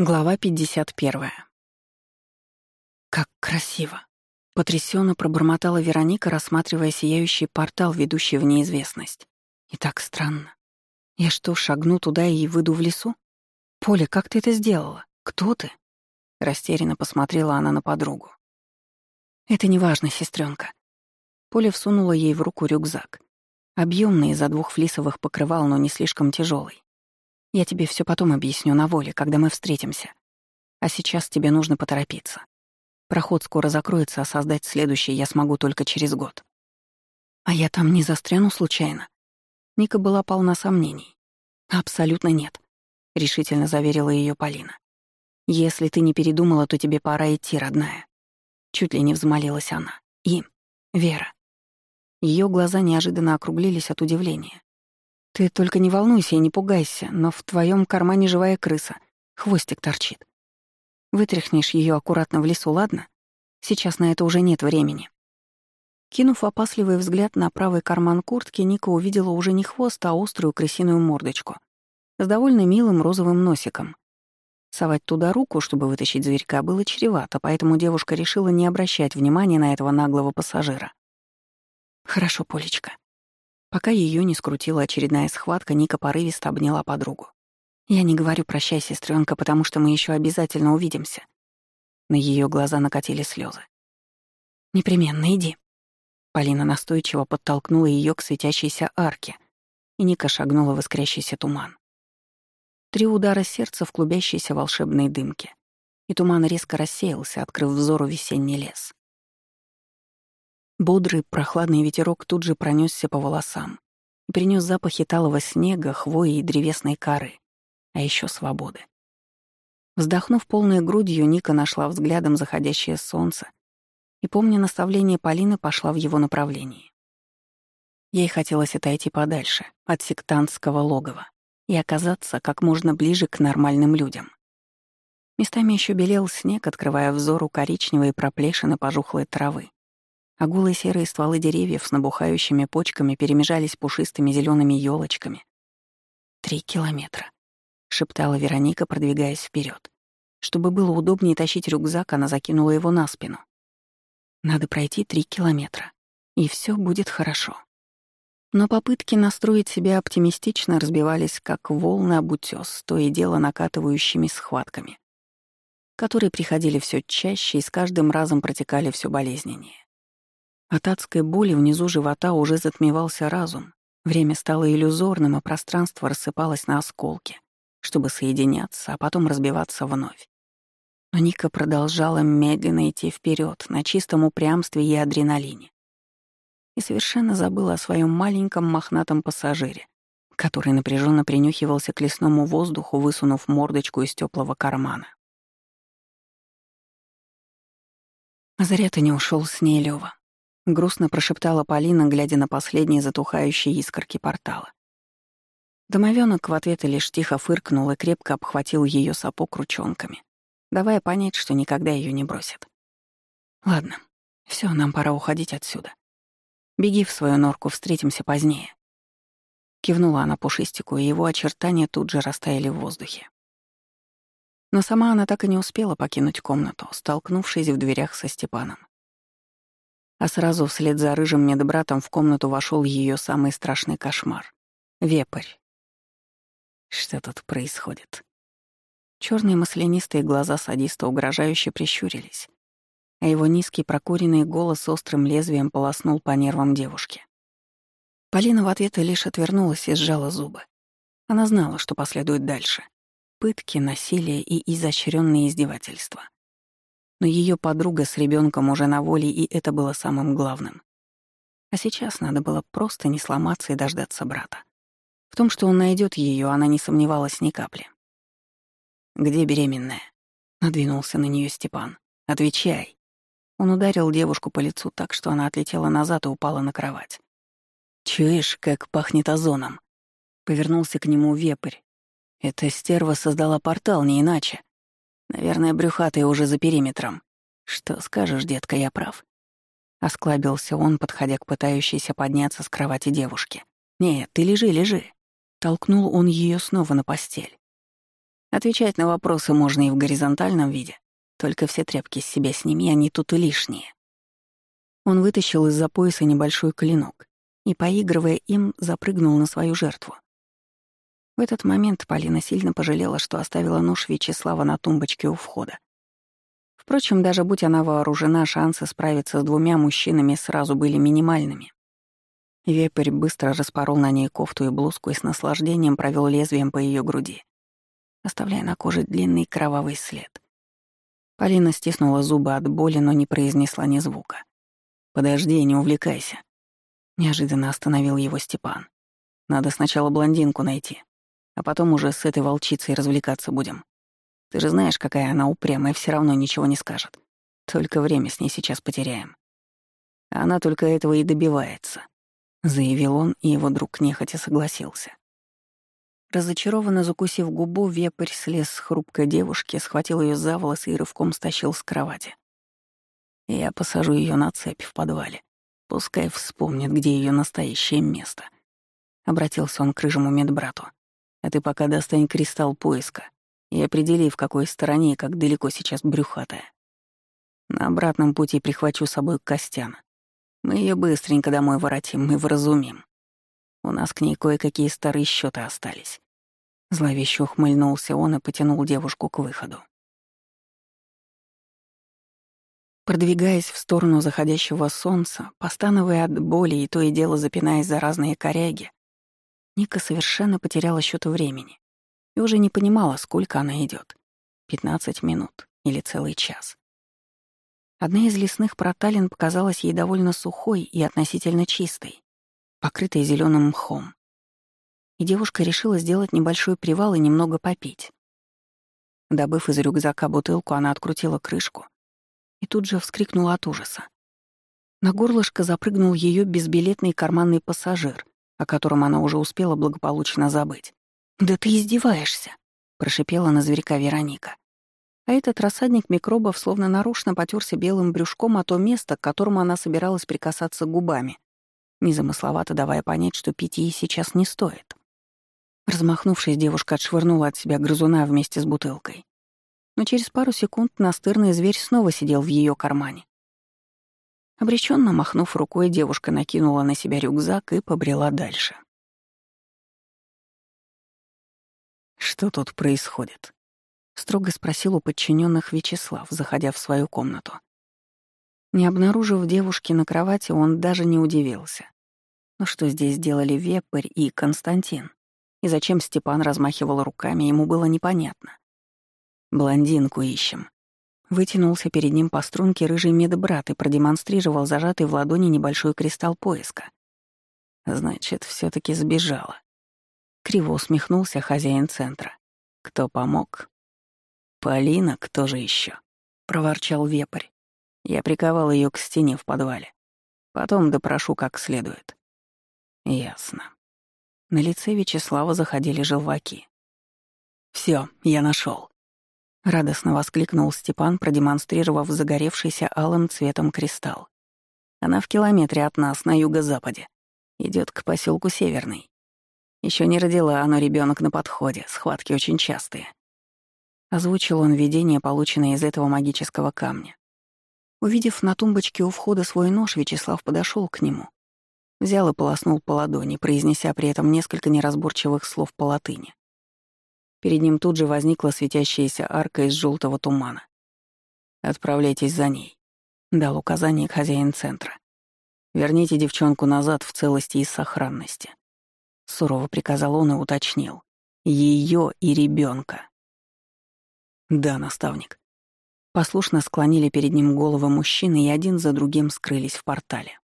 Глава 51. Как красиво. Потрясенно пробормотала Вероника, рассматривая сияющий портал, ведущий в неизвестность. И так странно. Я что, шагну туда и выйду в лесу? Поля, как ты это сделала? Кто ты? Растерянно посмотрела она на подругу. Это не важно, сестренка. Поля всунула ей в руку рюкзак. Объемный из-за двух флисовых покрывал, но не слишком тяжелый. Я тебе все потом объясню на воле, когда мы встретимся. А сейчас тебе нужно поторопиться. Проход скоро закроется, а создать следующий я смогу только через год. А я там не застряну случайно? Ника была полна сомнений. Абсолютно нет, решительно заверила ее Полина. Если ты не передумала, то тебе пора идти, родная. Чуть ли не взмолилась она. И Вера. Ее глаза неожиданно округлились от удивления. Ты только не волнуйся и не пугайся, но в твоем кармане живая крыса. Хвостик торчит. Вытряхнешь ее аккуратно в лесу, ладно? Сейчас на это уже нет времени. Кинув опасливый взгляд на правый карман куртки, Ника увидела уже не хвост, а острую крысиную мордочку с довольно милым розовым носиком. Совать туда руку, чтобы вытащить зверька, было чревато, поэтому девушка решила не обращать внимания на этого наглого пассажира. «Хорошо, Полечка», Пока ее не скрутила очередная схватка, Ника порывисто обняла подругу. «Я не говорю «прощай, сестренка, потому что мы еще обязательно увидимся». На ее глаза накатили слезы. «Непременно иди». Полина настойчиво подтолкнула ее к светящейся арке, и Ника шагнула в искрящийся туман. Три удара сердца в клубящейся волшебной дымке, и туман резко рассеялся, открыв взору весенний лес. Бодрый, прохладный ветерок тут же пронесся по волосам и принес запахи талого снега, хвои и древесной коры, а еще свободы. Вздохнув полной грудью, Ника нашла взглядом заходящее солнце и, помня наставление Полины, пошла в его направлении. Ей хотелось отойти подальше, от сектантского логова, и оказаться как можно ближе к нормальным людям. Местами еще белел снег, открывая взору коричневые проплешины пожухлой травы а голые серые стволы деревьев с набухающими почками перемежались пушистыми зелеными елочками. «Три километра», — шептала Вероника, продвигаясь вперед. Чтобы было удобнее тащить рюкзак, она закинула его на спину. «Надо пройти три километра, и все будет хорошо». Но попытки настроить себя оптимистично разбивались, как волны об утёс, то и дело накатывающими схватками, которые приходили все чаще и с каждым разом протекали все болезненнее. От адской боли внизу живота уже затмевался разум. Время стало иллюзорным, а пространство рассыпалось на осколки, чтобы соединяться, а потом разбиваться вновь. Но Ника продолжала медленно идти вперед на чистом упрямстве и адреналине. И совершенно забыла о своем маленьком мохнатом пассажире, который напряженно принюхивался к лесному воздуху, высунув мордочку из теплого кармана. А зря ты не ушел с ней, Лёва. Грустно прошептала Полина, глядя на последние затухающие искорки портала. Домовенок в ответ лишь тихо фыркнул и крепко обхватил ее сапог ручонками, давая понять, что никогда ее не бросит. «Ладно, все, нам пора уходить отсюда. Беги в свою норку, встретимся позднее». Кивнула она пушистику, и его очертания тут же растаяли в воздухе. Но сама она так и не успела покинуть комнату, столкнувшись в дверях со Степаном. А сразу вслед за рыжим медбратом в комнату вошел ее самый страшный кошмар — вепрь. Что тут происходит? Черные маслянистые глаза садиста угрожающе прищурились, а его низкий прокуренный голос острым лезвием полоснул по нервам девушки. Полина в ответ лишь отвернулась и сжала зубы. Она знала, что последует дальше. Пытки, насилие и изощренные издевательства но ее подруга с ребенком уже на воле, и это было самым главным. А сейчас надо было просто не сломаться и дождаться брата. В том, что он найдет ее, она не сомневалась ни капли. «Где беременная?» — надвинулся на нее Степан. «Отвечай». Он ударил девушку по лицу так, что она отлетела назад и упала на кровать. «Чуешь, как пахнет озоном?» Повернулся к нему вепрь. Эта стерва создала портал, не иначе. Наверное, брюхатый уже за периметром. Что скажешь, детка, я прав. Осклабился он, подходя к пытающейся подняться с кровати девушке. «Нет, ты лежи, лежи». Толкнул он ее снова на постель. Отвечать на вопросы можно и в горизонтальном виде. Только все тряпки с себя сними, они тут и лишние. Он вытащил из-за пояса небольшой клинок и, поигрывая им, запрыгнул на свою жертву. В этот момент Полина сильно пожалела, что оставила нож Вячеслава на тумбочке у входа. Впрочем, даже будь она вооружена, шансы справиться с двумя мужчинами сразу были минимальными. Вепрь быстро распорол на ней кофту и блузку и с наслаждением провел лезвием по ее груди, оставляя на коже длинный кровавый след. Полина стиснула зубы от боли, но не произнесла ни звука. «Подожди, не увлекайся», — неожиданно остановил его Степан. «Надо сначала блондинку найти, а потом уже с этой волчицей развлекаться будем. Ты же знаешь, какая она упрямая, все равно ничего не скажет. Только время с ней сейчас потеряем. Она только этого и добивается», — заявил он, и его друг нехотя согласился. Разочарованно закусив губу, вепрь слез с хрупкой девушки, схватил ее за волосы и рывком стащил с кровати. Я посажу ее на цепь в подвале. Пускай вспомнит, где ее настоящее место. Обратился он к рыжему медбрату. А ты пока достань кристалл поиска и определи, в какой стороне и как далеко сейчас брюхатая. На обратном пути прихвачу с собой Костяна. Мы ее быстренько домой воротим и вразумим. У нас к ней кое-какие старые счеты остались. Зловеще ухмыльнулся он и потянул девушку к выходу. Продвигаясь в сторону заходящего солнца, постановая от боли и то и дело запинаясь за разные коряги, Ника совершенно потеряла счет времени и уже не понимала, сколько она идет — 15 минут или целый час. Одна из лесных проталин показалась ей довольно сухой и относительно чистой, покрытой зеленым мхом. И девушка решила сделать небольшой привал и немного попить. Добыв из рюкзака бутылку, она открутила крышку и тут же вскрикнула от ужаса. На горлышко запрыгнул ее безбилетный карманный пассажир, о котором она уже успела благополучно забыть. «Да ты издеваешься!» — прошипела на зверька Вероника. А этот рассадник микробов словно нарочно потерся белым брюшком о то место, к которому она собиралась прикасаться губами, незамысловато давая понять, что пить ей сейчас не стоит. Размахнувшись, девушка отшвырнула от себя грызуна вместе с бутылкой но через пару секунд настырный зверь снова сидел в ее кармане. Обреченно махнув рукой, девушка накинула на себя рюкзак и побрела дальше. «Что тут происходит?» — строго спросил у подчиненных Вячеслав, заходя в свою комнату. Не обнаружив девушки на кровати, он даже не удивился. Но что здесь делали Вепрь и Константин? И зачем Степан размахивал руками, ему было непонятно. Блондинку ищем. Вытянулся перед ним по струнке рыжий медбрат и продемонстрировал зажатый в ладони небольшой кристалл поиска. Значит, все таки сбежала. Криво усмехнулся хозяин центра. Кто помог? Полина, кто же еще? проворчал вепрь. Я приковал ее к стене в подвале. Потом допрошу как следует. Ясно. На лице Вячеслава заходили желваки. Все, я нашел. Радостно воскликнул Степан, продемонстрировав загоревшийся алым цветом кристалл. Она в километре от нас, на юго-западе. Идет к поселку Северный. Еще не родила, но ребенок на подходе, схватки очень частые. Озвучил он видение, полученное из этого магического камня. Увидев на тумбочке у входа свой нож, Вячеслав подошел к нему. Взял и полоснул по ладони, произнеся при этом несколько неразборчивых слов по латыни. Перед ним тут же возникла светящаяся арка из желтого тумана. «Отправляйтесь за ней», — дал указание хозяин центра. «Верните девчонку назад в целости и сохранности». Сурово приказал он и уточнил. Ее и ребенка. «Да, наставник». Послушно склонили перед ним головы мужчины и один за другим скрылись в портале.